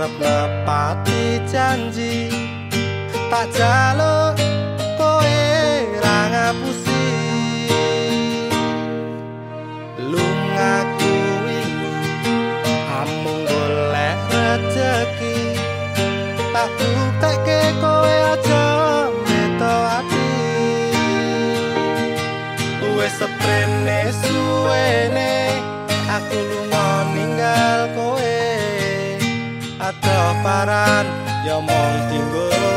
Arep lepati janji tak jaluk koe ra ngapusi. Lungaku ini amung golek rezeki tak buktekke koe aja meto ati. Wes seprene suwene aku lunga ninggal koe adoh paran ya mong tinggal